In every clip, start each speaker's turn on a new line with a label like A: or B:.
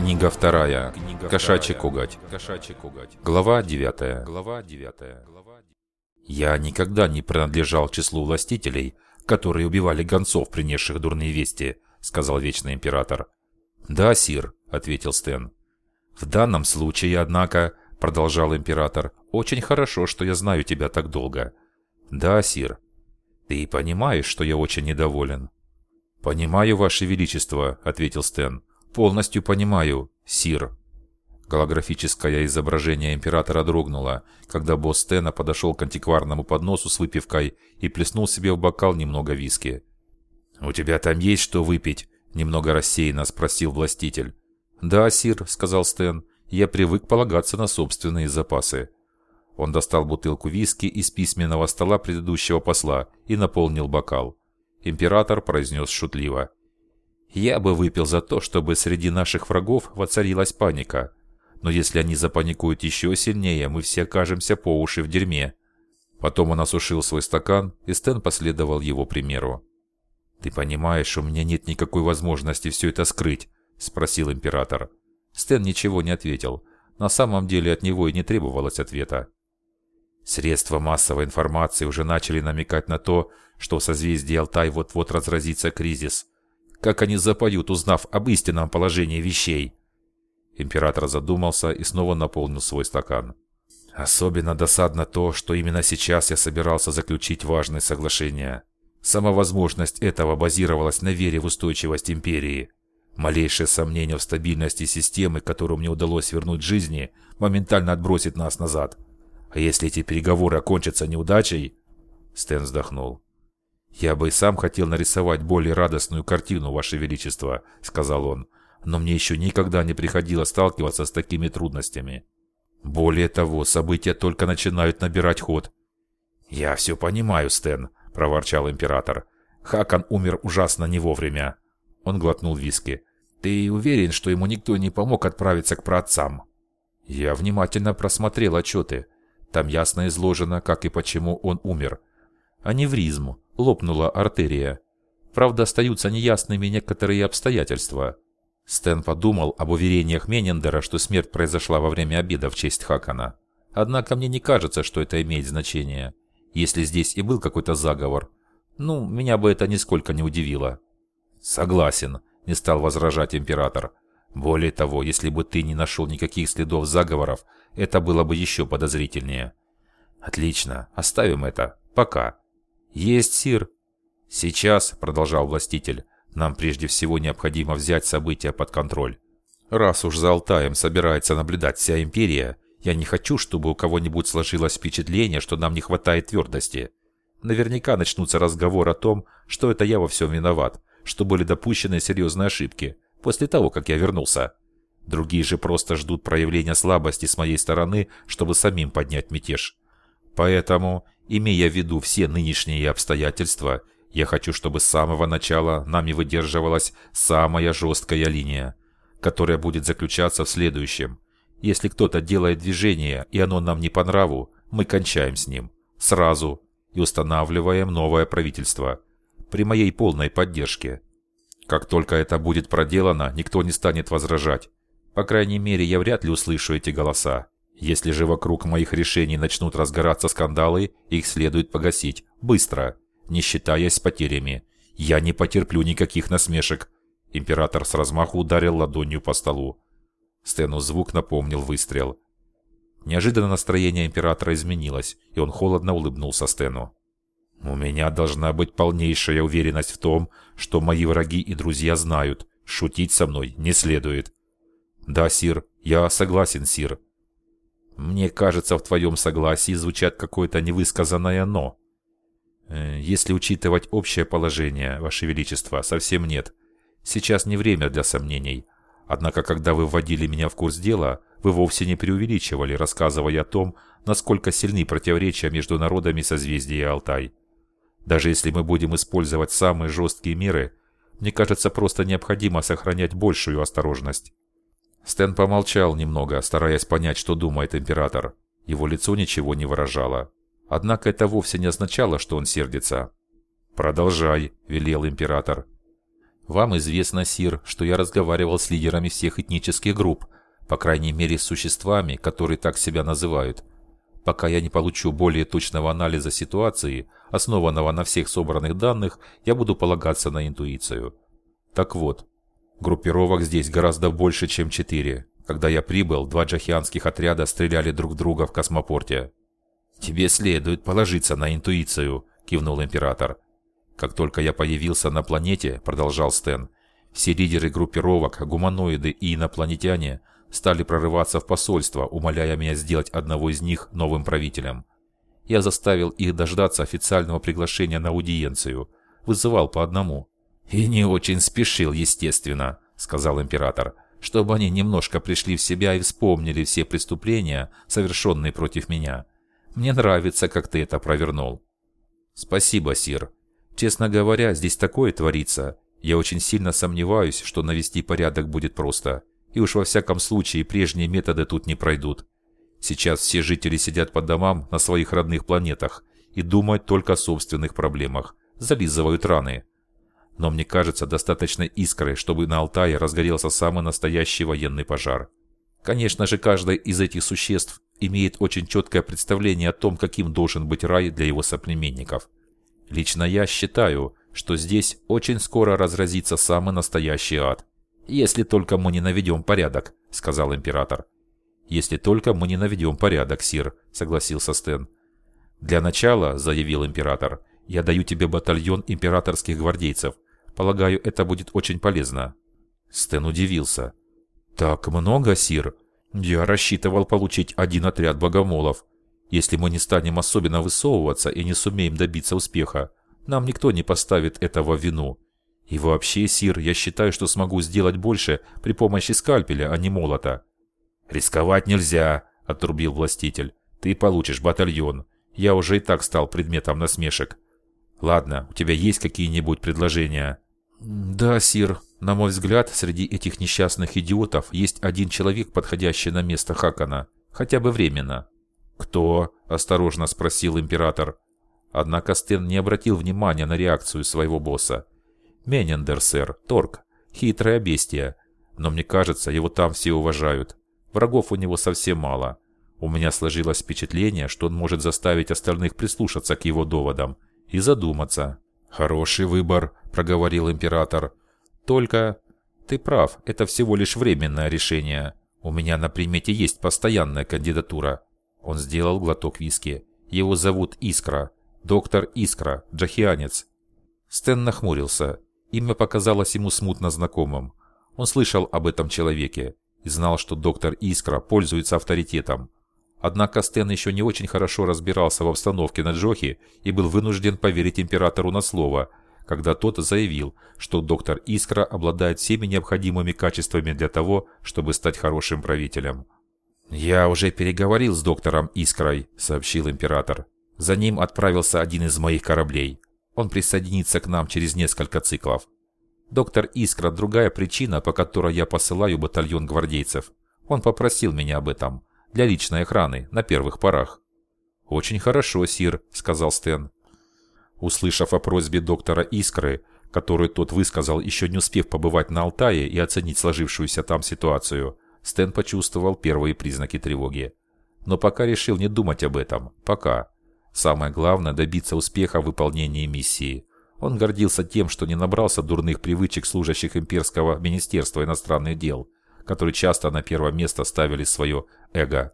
A: Книга вторая. Книга Кошачий коготь. Кошачий коготь. Глава девятая. Глава девятая. Я никогда не принадлежал числу властителей, которые убивали гонцов, принесших дурные вести, сказал Вечный Император. Да, сир, ответил Стэн. В данном случае, однако, продолжал Император, очень хорошо, что я знаю тебя так долго. Да, сир. Ты понимаешь, что я очень недоволен? Понимаю, Ваше Величество, ответил Стэн. «Полностью понимаю, Сир». Голографическое изображение императора дрогнуло, когда босс Стена подошел к антикварному подносу с выпивкой и плеснул себе в бокал немного виски. «У тебя там есть что выпить?» – немного рассеянно спросил властитель. «Да, Сир», – сказал Стэн, – «я привык полагаться на собственные запасы». Он достал бутылку виски из письменного стола предыдущего посла и наполнил бокал. Император произнес шутливо. Я бы выпил за то, чтобы среди наших врагов воцарилась паника. Но если они запаникуют еще сильнее, мы все окажемся по уши в дерьме. Потом он осушил свой стакан, и Стэн последовал его примеру. «Ты понимаешь, у меня нет никакой возможности все это скрыть?» – спросил император. Стэн ничего не ответил. На самом деле от него и не требовалось ответа. Средства массовой информации уже начали намекать на то, что в созвездии Алтай вот-вот разразится кризис – как они запоют, узнав об истинном положении вещей. Император задумался и снова наполнил свой стакан. Особенно досадно то, что именно сейчас я собирался заключить важное соглашение. Сама возможность этого базировалась на вере в устойчивость империи. Малейшее сомнение в стабильности системы, которую мне удалось вернуть жизни, моментально отбросит нас назад. А если эти переговоры окончатся неудачей... Стэн вздохнул. «Я бы и сам хотел нарисовать более радостную картину, Ваше Величество», — сказал он, «но мне еще никогда не приходилось сталкиваться с такими трудностями. Более того, события только начинают набирать ход». «Я все понимаю, Стэн», — проворчал император. «Хакан умер ужасно не вовремя». Он глотнул виски. «Ты уверен, что ему никто не помог отправиться к праотцам?» Я внимательно просмотрел отчеты. Там ясно изложено, как и почему он умер. Аневризм, лопнула артерия. Правда, остаются неясными некоторые обстоятельства. Стэн подумал об уверениях Менендера, что смерть произошла во время обеда в честь Хакана. Однако мне не кажется, что это имеет значение. Если здесь и был какой-то заговор, ну, меня бы это нисколько не удивило. Согласен, не стал возражать император. Более того, если бы ты не нашел никаких следов заговоров, это было бы еще подозрительнее. Отлично, оставим это. Пока. «Есть, сир». «Сейчас», — продолжал властитель, — «нам прежде всего необходимо взять события под контроль. Раз уж за Алтаем собирается наблюдать вся империя, я не хочу, чтобы у кого-нибудь сложилось впечатление, что нам не хватает твердости. Наверняка начнутся разговоры о том, что это я во всем виноват, что были допущены серьезные ошибки, после того, как я вернулся. Другие же просто ждут проявления слабости с моей стороны, чтобы самим поднять мятеж. Поэтому Имея в виду все нынешние обстоятельства, я хочу, чтобы с самого начала нами выдерживалась самая жесткая линия, которая будет заключаться в следующем. Если кто-то делает движение, и оно нам не по нраву, мы кончаем с ним. Сразу. И устанавливаем новое правительство. При моей полной поддержке. Как только это будет проделано, никто не станет возражать. По крайней мере, я вряд ли услышу эти голоса. Если же вокруг моих решений начнут разгораться скандалы, их следует погасить. Быстро. Не считаясь с потерями. Я не потерплю никаких насмешек. Император с размаху ударил ладонью по столу. Стэну звук напомнил выстрел. Неожиданно настроение императора изменилось, и он холодно улыбнулся Стэну. «У меня должна быть полнейшая уверенность в том, что мои враги и друзья знают, шутить со мной не следует». «Да, Сир, я согласен, Сир», мне кажется, в твоем согласии звучат какое-то невысказанное «но». Э, если учитывать общее положение, Ваше Величество, совсем нет. Сейчас не время для сомнений. Однако, когда вы вводили меня в курс дела, вы вовсе не преувеличивали, рассказывая о том, насколько сильны противоречия между народами созвездия Алтай. Даже если мы будем использовать самые жесткие меры, мне кажется, просто необходимо сохранять большую осторожность. Стэн помолчал немного, стараясь понять, что думает император. Его лицо ничего не выражало. Однако это вовсе не означало, что он сердится. «Продолжай», — велел император. Вам известно, Сир, что я разговаривал с лидерами всех этнических групп, по крайней мере с существами, которые так себя называют. Пока я не получу более точного анализа ситуации, основанного на всех собранных данных, я буду полагаться на интуицию. Так вот, группировок здесь гораздо больше, чем четыре. Когда я прибыл, два джахианских отряда стреляли друг друга в космопорте. «Тебе следует положиться на интуицию», – кивнул император. «Как только я появился на планете», – продолжал Стэн, – «все лидеры группировок, гуманоиды и инопланетяне стали прорываться в посольство, умоляя меня сделать одного из них новым правителем. Я заставил их дождаться официального приглашения на аудиенцию, вызывал по одному. «И не очень спешил, естественно», — сказал император, «чтобы они немножко пришли в себя и вспомнили все преступления, совершенные против меня. Мне нравится, как ты это провернул». «Спасибо, Сир. Честно говоря, здесь такое творится. Я очень сильно сомневаюсь, что навести порядок будет просто. И уж во всяком случае прежние методы тут не пройдут. Сейчас все жители сидят по домам на своих родных планетах и думают только о собственных проблемах, зализывают раны. Но мне кажется, достаточно искры, чтобы на Алтае разгорелся самый настоящий военный пожар. Конечно же, каждое из этих существ имеет очень четкое представление о том, каким должен быть рай для его соплеменников. Лично я считаю, что здесь очень скоро разразится самый настоящий ад. «Если только мы не наведем порядок», — сказал император. «Если только мы не наведем порядок, Сир», — согласился Стэн. «Для начала», — заявил император, — «я даю тебе батальон императорских гвардейцев. Полагаю, это будет очень полезно». Стэн удивился. «Так много, Сир? Я рассчитывал получить один отряд богомолов. Если мы не станем особенно высовываться и не сумеем добиться успеха, нам никто не поставит этого вину. И вообще, Сир, я считаю, что смогу сделать больше при помощи скальпеля, а не молота. Рисковать нельзя, отрубил властитель. Ты получишь батальон. Я уже и так стал предметом насмешек. Ладно, у тебя есть какие-нибудь предложения? Да, Сир. На мой взгляд, среди этих несчастных идиотов есть один человек, подходящий на место Хакана. Хотя бы временно. «Кто?» – осторожно спросил император. Однако Стэн не обратил внимания на реакцию своего босса. Менендер, сэр, Торг. Хитрое бестия. Но мне кажется, его там все уважают. Врагов у него совсем мало. У меня сложилось впечатление, что он может заставить остальных прислушаться к его доводам и задуматься. «Хороший выбор», — проговорил император. «Только...» «Ты прав, это всего лишь временное решение. У меня на примете есть постоянная кандидатура». Он сделал глоток виски. Его зовут Искра. Доктор Искра, джахианец. Стэн нахмурился. Имя показалось ему смутно знакомым. Он слышал об этом человеке и знал, что доктор Искра пользуется авторитетом. Однако Стэн еще не очень хорошо разбирался в обстановке на Джохе и был вынужден поверить императору на слово, когда тот заявил, что доктор Искра обладает всеми необходимыми качествами для того, чтобы стать хорошим правителем. «Я уже переговорил с доктором Искрой», — сообщил император. «За ним отправился один из моих кораблей. Он присоединится к нам через несколько циклов. Доктор Искра – другая причина, по которой я посылаю батальон гвардейцев. Он попросил меня об этом. Для личной охраны, на первых порах. «Очень хорошо, Сир», – сказал Стэн. Услышав о просьбе доктора Искры, которую тот высказал, еще не успев побывать на Алтае и оценить сложившуюся там ситуацию, Стэн почувствовал первые признаки тревоги. Но пока решил не думать об этом. Пока. Самое главное – добиться успеха в выполнении миссии. Он гордился тем, что не набрался дурных привычек служащих имперского министерства иностранных дел, которые часто на первое место ставили свое эго.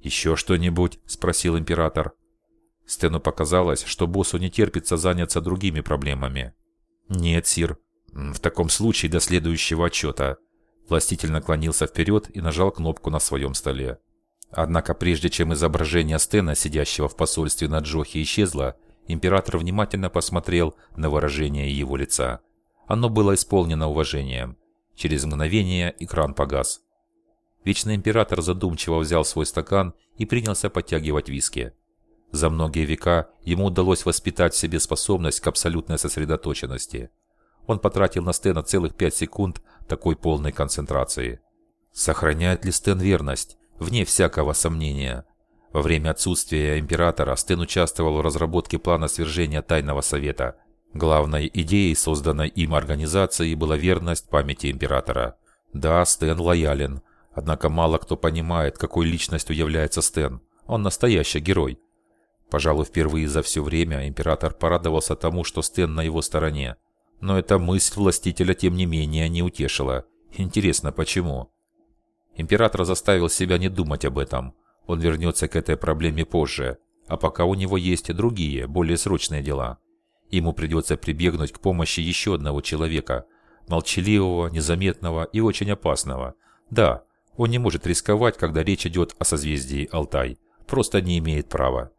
A: «Еще что-нибудь?» – спросил император. Стэну показалось, что боссу не терпится заняться другими проблемами. «Нет, Сир. В таком случае до следующего отчета». Властитель наклонился вперед и нажал кнопку на своем столе. Однако прежде чем изображение Стена, сидящего в посольстве на Джохе, исчезло, император внимательно посмотрел на выражение его лица. Оно было исполнено уважением. Через мгновение экран погас. Вечный император задумчиво взял свой стакан и принялся подтягивать виски. За многие века ему удалось воспитать в себе способность к абсолютной сосредоточенности. Он потратил на Стена целых пять секунд такой полной концентрации. Сохраняет ли Стэн верность? вне всякого сомнения. Во время отсутствия императора Стэн участвовал в разработке плана свержения Тайного Совета. Главной идеей созданной им организации была верность памяти императора. Да, Стэн лоялен, однако мало кто понимает, какой личностью является Стэн. Он настоящий герой. Пожалуй, впервые за все время император порадовался тому, что Стэн на его стороне. Но эта мысль властителя, тем не менее, не утешила. Интересно, почему? Император заставил себя не думать об этом. Он вернется к этой проблеме позже. А пока у него есть другие, более срочные дела. Ему придется прибегнуть к помощи еще одного человека, молчаливого, незаметного и очень опасного. Да, он не может рисковать, когда речь идет о созвездии Алтай, просто не имеет права.